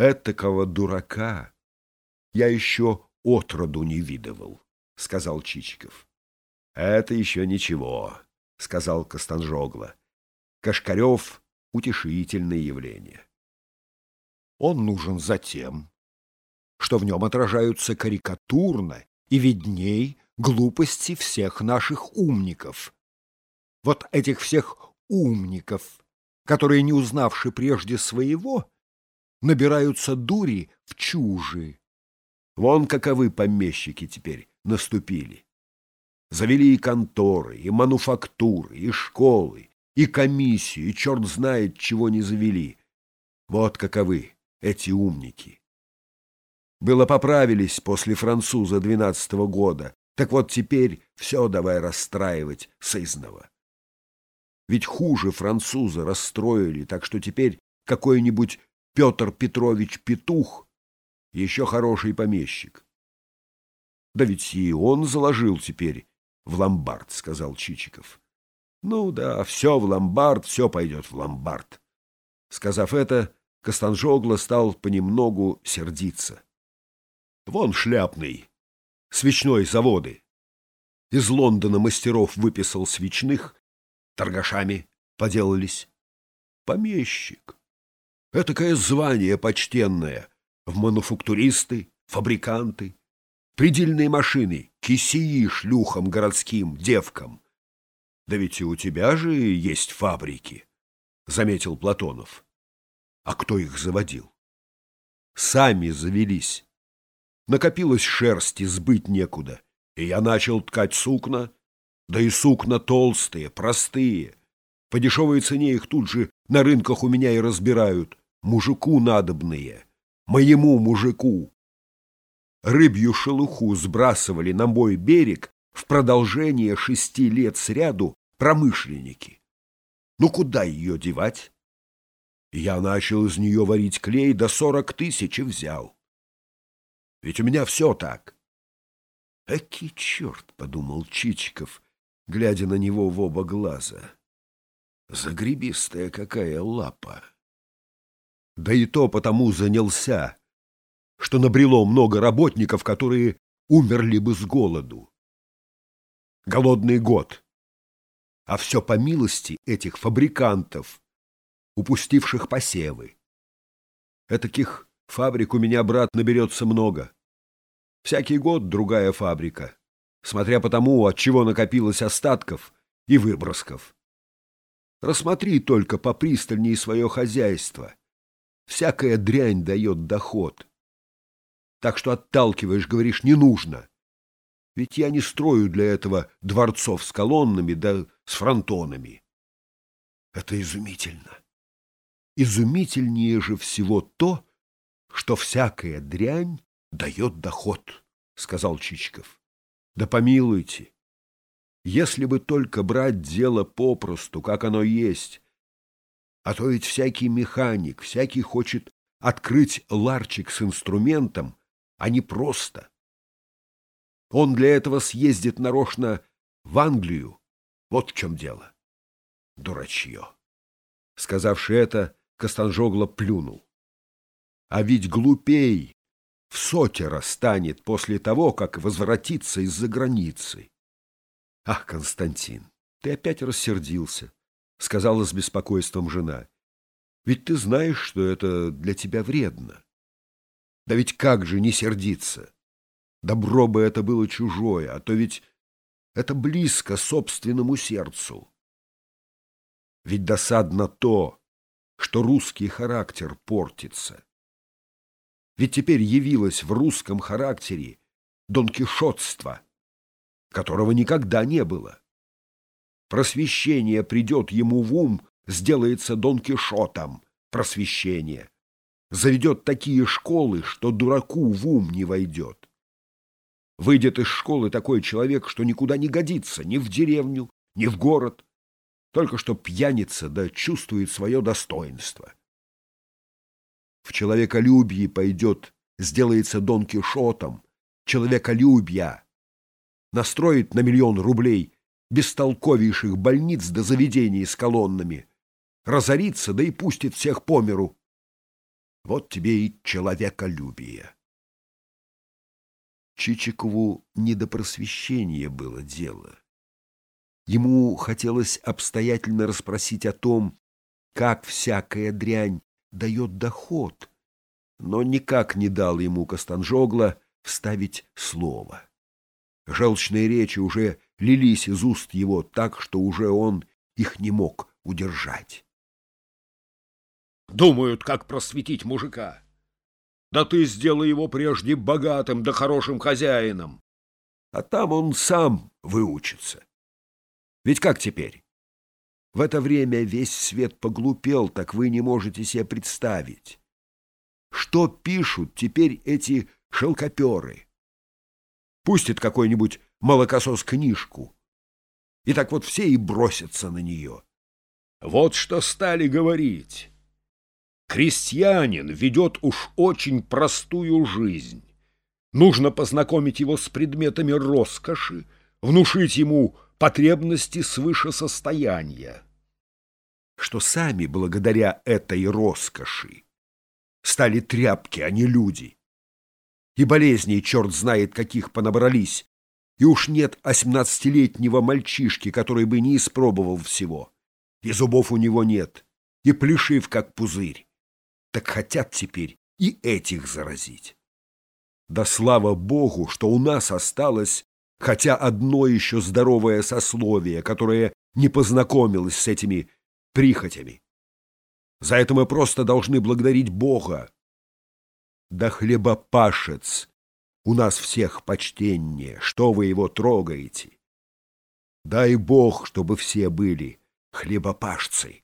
Этакого дурака я еще отроду не видывал, — сказал Чичиков. — Это еще ничего, — сказал Костанжогла. Кашкарев — утешительное явление. Он нужен затем, что в нем отражаются карикатурно и видней глупости всех наших умников. Вот этих всех умников, которые, не узнавши прежде своего, набираются дури в чужи. Вон каковы помещики теперь наступили. Завели и конторы, и мануфактуры, и школы, и комиссию, и черт знает, чего не завели. Вот каковы эти умники. Было поправились после француза двенадцатого года, так вот теперь все давай расстраивать сызново. Ведь хуже француза расстроили, так что теперь какой-нибудь Петр Петрович Петух еще хороший помещик. Да ведь и он заложил теперь в ломбард, сказал Чичиков. Ну да, все в ломбард, все пойдет в ломбард. Сказав это, Костанжогла стал понемногу сердиться. Вон шляпный, свечной заводы. Из Лондона мастеров выписал свечных, торгашами поделались. Помещик. Этакое звание почтенное. В мануфактуристы, фабриканты, предельные машины, кисии шлюхам городским, девкам. Да ведь и у тебя же есть фабрики, — заметил Платонов. А кто их заводил? Сами завелись. Накопилась шерсти, сбыть некуда, и я начал ткать сукна, да и сукна толстые, простые. По дешевой цене их тут же на рынках у меня и разбирают. Мужику надобные, моему мужику. Рыбью шелуху сбрасывали на мой берег в продолжение шести лет сряду промышленники. Ну куда ее девать? Я начал из нее варить клей, до сорок тысяч и взял. Ведь у меня все так. Эки черт, — подумал Чичиков, глядя на него в оба глаза. Загребистая какая лапа! Да и то потому занялся, что набрело много работников, которые умерли бы с голоду. Голодный год. А все по милости этих фабрикантов, упустивших посевы. Этаких фабрик у меня, брат, наберется много. Всякий год другая фабрика, смотря по тому, от чего накопилось остатков и выбросков. Рассмотри только попристальнее свое хозяйство. Всякая дрянь дает доход. Так что отталкиваешь, говоришь, не нужно. Ведь я не строю для этого дворцов с колоннами да с фронтонами. Это изумительно. Изумительнее же всего то, что всякая дрянь дает доход, — сказал Чичиков. Да помилуйте, если бы только брать дело попросту, как оно есть, а то ведь всякий механик, всякий хочет открыть ларчик с инструментом, а не просто. Он для этого съездит нарочно в Англию. Вот в чем дело. Дурачье. Сказавши это, Костанжогло плюнул. А ведь глупей в сотеро станет после того, как возвратится из-за границы. Ах, Константин, ты опять рассердился, — сказала с беспокойством жена. Ведь ты знаешь, что это для тебя вредно. Да ведь как же не сердиться? Добро бы это было чужое, а то ведь это близко собственному сердцу. Ведь досадно то, что русский характер портится. Ведь теперь явилось в русском характере донкишотство, которого никогда не было. Просвещение придет ему в ум, сделается донкишотом просвещение. Заведет такие школы, что дураку в ум не войдет. Выйдет из школы такой человек, что никуда не годится, ни в деревню, ни в город, только что пьяница да чувствует свое достоинство в человеколюбии пойдет, сделается Дон Кишотом, человеколюбия, настроит на миллион рублей бестолковейших больниц до заведений с колоннами, разорится, да и пустит всех по миру. Вот тебе и человеколюбие. Чичикову не до просвещения было дело. Ему хотелось обстоятельно расспросить о том, как всякая дрянь дает доход, но никак не дал ему Костанжогла вставить слово. Желчные речи уже лились из уст его так, что уже он их не мог удержать. Думают, как просветить мужика. Да ты сделай его прежде богатым да хорошим хозяином. А там он сам выучится. Ведь как теперь? В это время весь свет поглупел, так вы не можете себе представить. Что пишут теперь эти шелкоперы? Пустит какой-нибудь молокосос книжку, и так вот все и бросятся на нее. Вот что стали говорить. Крестьянин ведет уж очень простую жизнь. Нужно познакомить его с предметами роскоши, внушить ему потребности свыше состояния. Что сами благодаря этой роскоши стали тряпки, а не люди. И болезней черт знает каких понабрались, и уж нет осьмнадцатилетнего мальчишки, который бы не испробовал всего. И зубов у него нет, и плешив, как пузырь. Так хотят теперь и этих заразить. Да слава богу, что у нас осталось хотя одно еще здоровое сословие, которое не познакомилось с этими прихотями. За это мы просто должны благодарить Бога. Да хлебопашец у нас всех почтеннее, что вы его трогаете? Дай Бог, чтобы все были хлебопашцы.